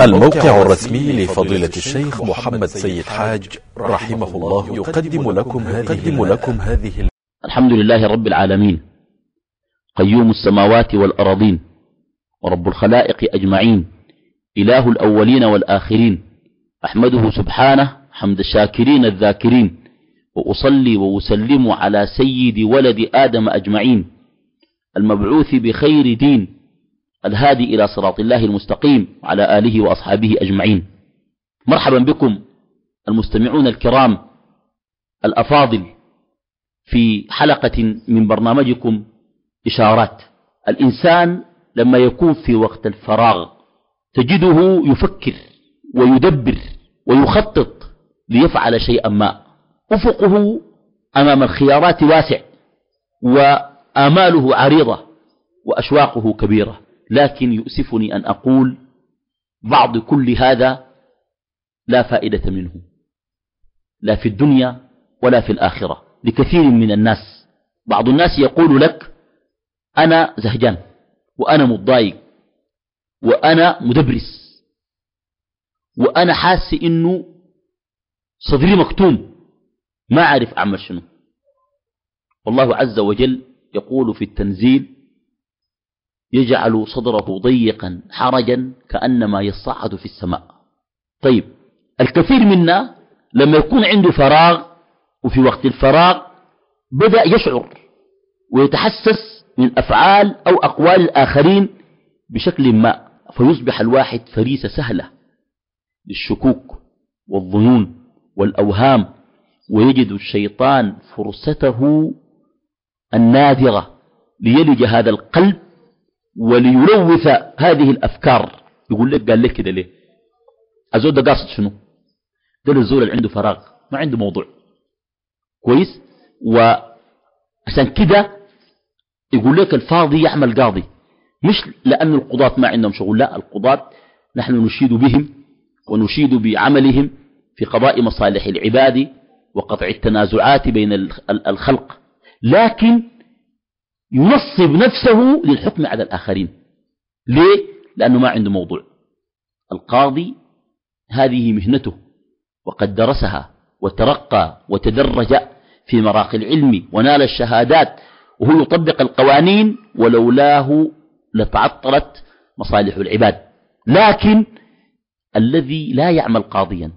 الموقع الرسمي لفضيلة الشيخ محمد سيد حاج رحمه الله يقدم لكم هذه, لكم هذه الحمد لله رب العالمين. قيوم السماوات والأراضين ورب الخلائق أجمعين. إله الأولين والآخرين. أحمده سبحانه حمد الشاكرين الذاكرين. وأصلي وأسلم على سيد ولد آدم أجمعين. المبعوث بخير دين. الهادي إلى صراط الله المستقيم على آله وأصحابه أجمعين. مرحبا بكم المستمعون الكرام الأفاضل في حلقة من برنامجكم إشارات. الإنسان لما يكون في وقت الفراغ تجده يفكر ويدبر ويخطط ليفعل شيئا ما. أفقه أمام الخيارات واسع وآماله عريضة وأشواقه كبيرة. لكن يؤسفني أن أقول بعض كل هذا لا فائدة منه لا في الدنيا ولا في الآخرة. لكثير من الناس بعض الناس يقول لك أنا زهجان وأنا متضايق وأنا مدبرس وأنا حاس إنه صدري مكتوم ما أعرف أعمل شنو. والله عز وجل يقول في التنزيل يجعل صدره ضيقا حرجا كأنما يصعد في السماء. طيب الكثير منا لما يكون عنده فراغ وفي وقت الفراغ بدأ يشعر ويتحسس من أفعال أو أقوال الآخرين بشكل ما فيصبح الواحد فريسة سهلة للشكوك والظنون والأوهام ويجد الشيطان فرصته النادرة ليلج هذا القلب وليلوث هذه الأفكار. يقول لك قال لك كده ليه؟ الزول ده قاصد شنو؟ ده الزول اللي عنده فراغ ما عنده موضوع. كويس؟ وعشان كده يقول لك الفاضي يعمل قاضي. مش لأن القضاة ما عندهم شغل لا القضاة نحن نشيد بهم ونشيد بعملهم في قضاء مصالح العباد وقطع التنازعات بين الخلق. لكن ينصب نفسه للحكم على الآخرين. ليه؟ لأنه ما عنده موضوع. القاضي هذه مهنته وقد درسها وترقى وتدرج في مراقي العلم ونال الشهادات وهو يطبق القوانين ولولاه لتعطلت مصالح العباد. لكن الذي لا يعمل قاضيا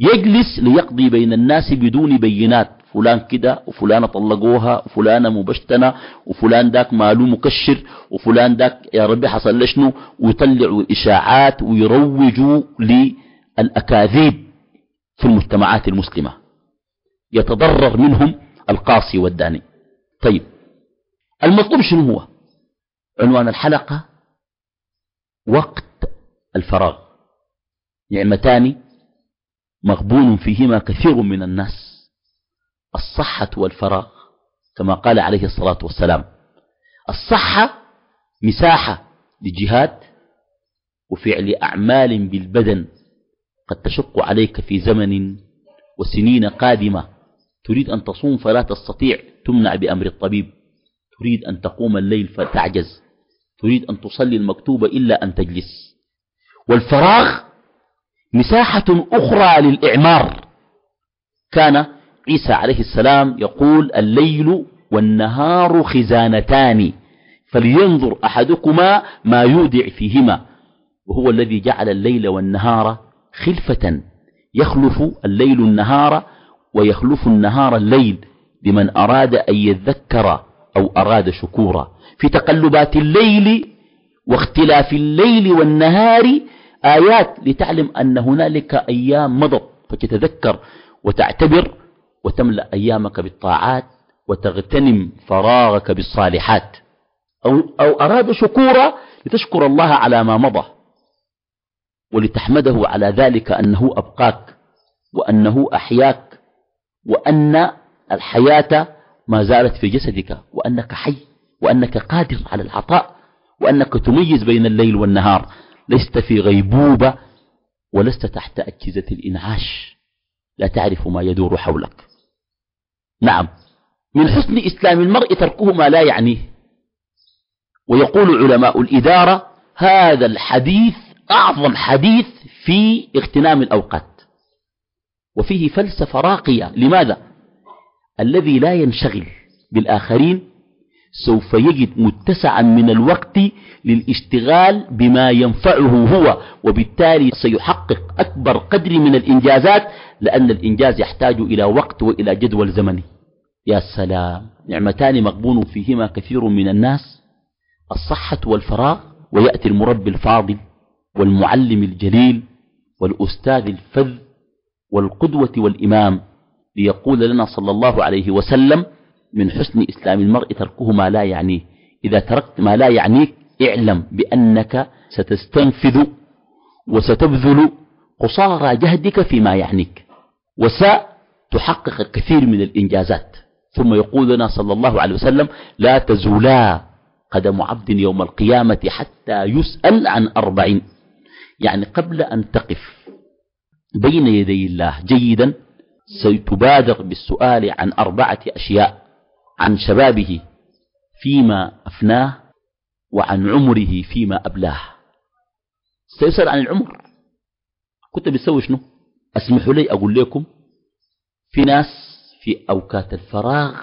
يجلس ليقضي بين الناس بدون بينات. فلان كده وفلانة طلقوها وفلانة مبشتنة وفلان داك ماله مكشر وفلان داك يا ربي حصل لشنو ويطلعوا إشاعات ويروجوا للأكاذيب في المجتمعات المسلمة. يتضرر منهم القاصي والداني. طيب المطلوب شنو هو؟ عنوان الحلقة وقت الفراغ. نعمتان مغبون فيهما كثير من الناس. الصحة والفراغ كما قال عليه الصلاة والسلام. الصحة مساحة لجهاد وفعل أعمال بالبدن قد تشق عليك في زمن وسنين قادمة. تريد أن تصوم فلا تستطيع تمنع بأمر الطبيب. تريد أن تقوم الليل فتعجز. تريد أن تصلي المكتوبة إلا أن تجلس. والفراغ مساحة أخرى للإعمار. كان عيسى عليه السلام يقول الليل والنهار خزانتان فلينظر أحدكما ما يودع فيهما وهو الذي جعل الليل والنهار خلفة يخلف الليل النهار ويخلف النهار الليل لمن أراد أن يذكر أو أراد شكورا. في تقلبات الليل واختلاف الليل والنهار آيات لتعلم أن هنالك أيام مضت فتتذكر وتعتبر وتملأ أيامك بالطاعات وتغتنم فراغك بالصالحات. أو, أو أراد شكورا لتشكر الله على ما مضى ولتحمده على ذلك أنه أبقاك وأنه أحياك وأن الحياة ما زالت في جسدك وأنك حي وأنك قادر على العطاء وأنك تميز بين الليل والنهار. لست في غيبوبة ولست تحت أجهزة الإنعاش. لا تعرف ما يدور حولك. نعم. من حسن إسلام المرء تركه ما لا يعنيه. ويقول علماء الإدارة هذا الحديث أعظم حديث في اغتنام الأوقات. وفيه فلسفة راقية. لماذا؟ الذي لا ينشغل بالآخرين سوف يجد متسعا من الوقت للاشتغال بما ينفعه هو وبالتالي سيحقق أكبر قدر من الإنجازات لأن الإنجاز يحتاج إلى وقت وإلى جدول زمني. يا سلام. نعمتان مغبون فيهما كثير من الناس الصحة والفراغ ويأتي المربي الفاضل والمعلم الجليل والأستاذ الفذ والقدوة والإمام ليقول لنا صلى الله عليه وسلم من حسن إسلام المرء تركه ما لا يعنيه إذا تركت ما لا يعنيك اعلم بأنك ستستنفذ وستبذل قصارى جهدك فيما يعنيك وستحقق الكثير من الإنجازات. ثم يقول لنا صلى الله عليه وسلم لا تزولا قدم عبد يوم القيامة حتى يسأل عن أربعين. يعني قبل أن تقف بين يدي الله جيدا ستبادر بالسؤال عن أربعة أشياء. عن شبابه فيما أفناه وعن عمره فيما أبلاه. سيسأل عن العمر. كنت بتسوي شنو؟ اسمحوا لي أقول لكم في ناس في أوقات الفراغ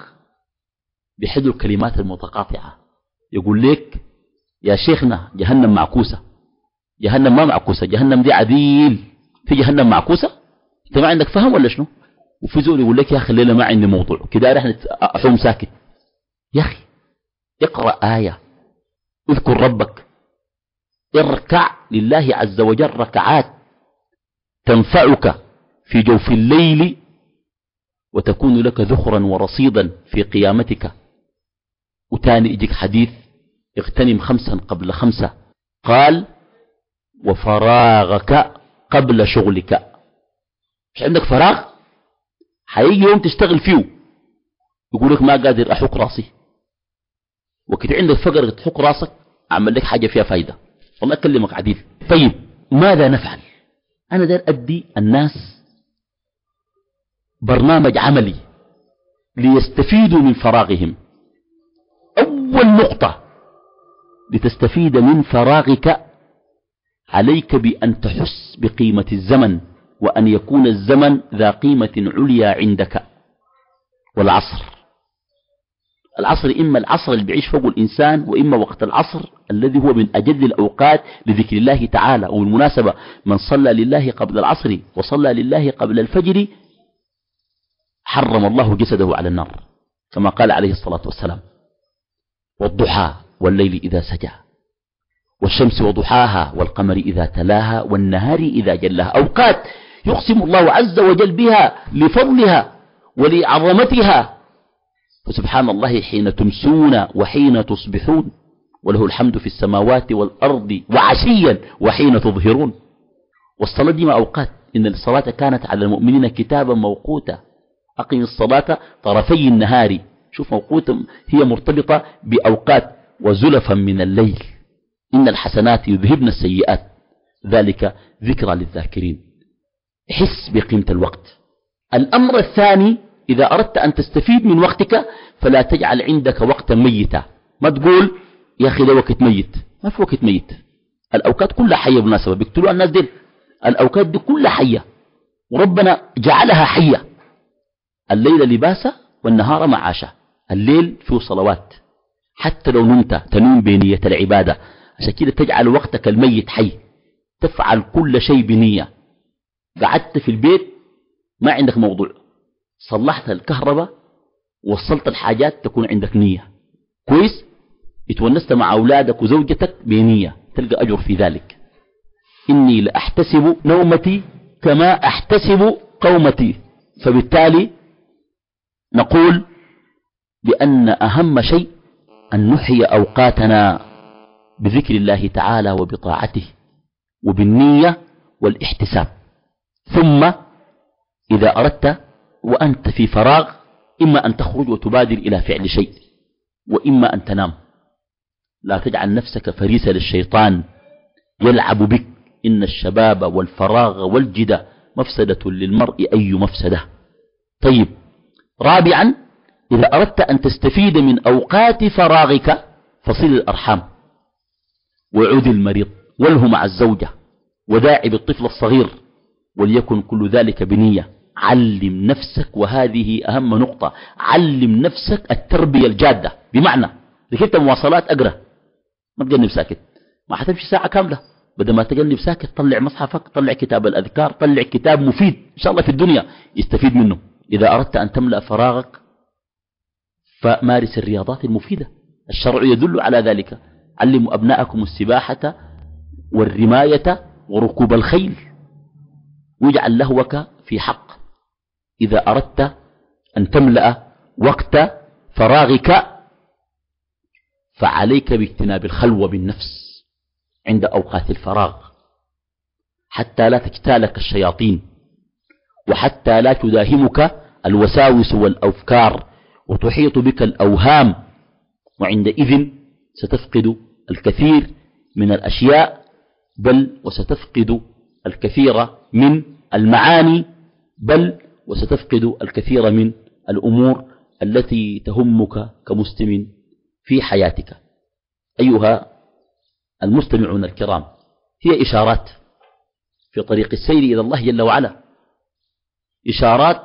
بيحدوا الكلمات المتقاطعة. يقول لك يا شيخنا جهنم معكوسة. جهنم ما معكوسة. جهنم دي عديل. في جهنم معكوسة؟ أنت ما عندك فهم ولا شنو؟ وفي زول يقول لك يا أخي الليلة ما عندي موضوع كده رح أحوم ساكت يا أخي اقرأ آية اذكر ربك. اركع لله عز وجل ركعات تنفعك في جوف الليل وتكون لك ذخرا ورصيدا في قيامتك. وتاني يجيك حديث اغتنم خمسا قبل خمسة. قال وفراغك قبل شغلك. مش عندك فراغ؟ حيجي يوم تشتغل فيه. يقول لك ما قادر أحك رأسي. وكده عندك فقر تحك رأسك أعمل لك حاجة فيها فايدة. والله أكلمك عديد. طيب ماذا نفعل؟ أنا داير أدي الناس برنامج عملي ليستفيدوا من فراغهم. أول نقطة لتستفيد من فراغك عليك بأن تحس بقيمة الزمن. وأن يكون الزمن ذا قيمة عليا عندك. والعصر. العصر إما العصر اللي بيعيش فوق الإنسان وإما وقت العصر الذي هو من أجل الأوقات لذكر الله تعالى وبالمناسبة من صلى لله قبل العصر وصلى لله قبل الفجر حرم الله جسده على النار. كما قال عليه الصلاة والسلام والضحى والليل إذا سجى والشمس وضحاها والقمر إذا تلاها والنهار إذا جلاها. أوقات يقسم الله عز وجل بها لفضلها ولعظمتها. فسبحان الله حين تمسون وحين تصبحون وله الحمد في السماوات والأرض وعشيا وحين تظهرون. والصلاة دي ما أوقات إن الصلاة كانت على المؤمنين كتابا موقوتا. أقم الصلاة طرفي النهار. شوف موقوتا هي مرتبطة بأوقات وزلفا من الليل. إن الحسنات يذهبن السيئات. ذلك ذكرى للذاكرين. حس بقيمة الوقت. الأمر الثاني إذا أردت أن تستفيد من وقتك فلا تجعل عندك وقتا ميتا. ما تقول يا أخي ده وقت ميت. ما في وقت ميت. الأوقات كلها حية بمناسبة بيقتلوا الناس دي الأوقات دي كلها حية. وربنا جعلها حية. الليل لباسا والنهار معاشا الليل فيه صلوات. حتى لو نمت تنوم بنية العبادة. عشان كده تجعل وقتك الميت حي. تفعل كل شيء بنية. قعدت في البيت ما عندك موضوع. صلحت الكهرباء وصلت الحاجات تكون عندك نية. كويس؟ اتونست مع أولادك وزوجتك بنية. تلقى أجر في ذلك. إني لأحتسب نومتي كما أحتسب قومتي. فبالتالي نقول بأن أهم شيء أن نحيي أوقاتنا بذكر الله تعالى وبطاعته وبالنية والإحتساب. ثم إذا أردت وأنت في فراغ إما أن تخرج وتبادر إلى فعل شيء وإما أن تنام. لا تجعل نفسك فريسة للشيطان يلعب بك. إن الشباب والفراغ والجدة مفسدة للمرء أي مفسدة؟ طيب رابعا إذا أردت أن تستفيد من أوقات فراغك فصل الأرحام. وعود المريض وله مع الزوجة وداعب الطفل الصغير. وليكن كل ذلك بنية. علم نفسك وهذه أهم نقطة. علم نفسك التربية الجادة. بمعنى ركبت مواصلات أقرأ. ما تجنب ساكت. ما حتمشي ساعة كاملة. بدل ما تجنب ساكت طلع مصحفك طلع كتاب الأذكار طلع كتاب مفيد. إن شاء الله في الدنيا يستفيد منه. إذا أردت أن تملأ فراغك فمارس الرياضات المفيدة. الشرع يدل على ذلك. علموا أبناءكم السباحة والرماية وركوب الخيل. واجعل لهوك في حق. إذا أردت أن تملأ وقت فراغك فعليك باجتناب الخلوة بالنفس عند أوقات الفراغ. حتى لا تجتالك الشياطين وحتى لا تداهمك الوساوس والأفكار وتحيط بك الأوهام وعندئذ ستفقد الكثير من الأشياء بل وستفقد الكثير من المعاني بل وستفقد الكثير من الأمور التي تهمك كمسلم في حياتك. أيها المستمعون الكرام هي إشارات في طريق السير إلى الله جل وعلا. إشارات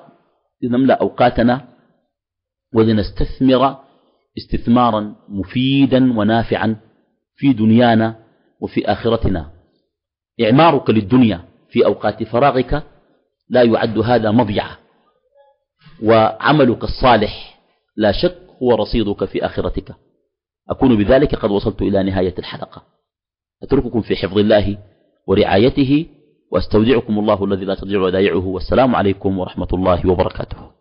لنملأ أوقاتنا ولنستثمر استثمارا مفيدا ونافعا في دنيانا وفي آخرتنا. إعمارك للدنيا في أوقات فراغك لا يعد هذا مضيعة وعملك الصالح لا شك هو رصيدك في آخرتك. أكون بذلك قد وصلت إلى نهاية الحلقة. أترككم في حفظ الله ورعايته وأستودعكم الله الذي لا تضيع ودائعه. والسلام عليكم ورحمة الله وبركاته.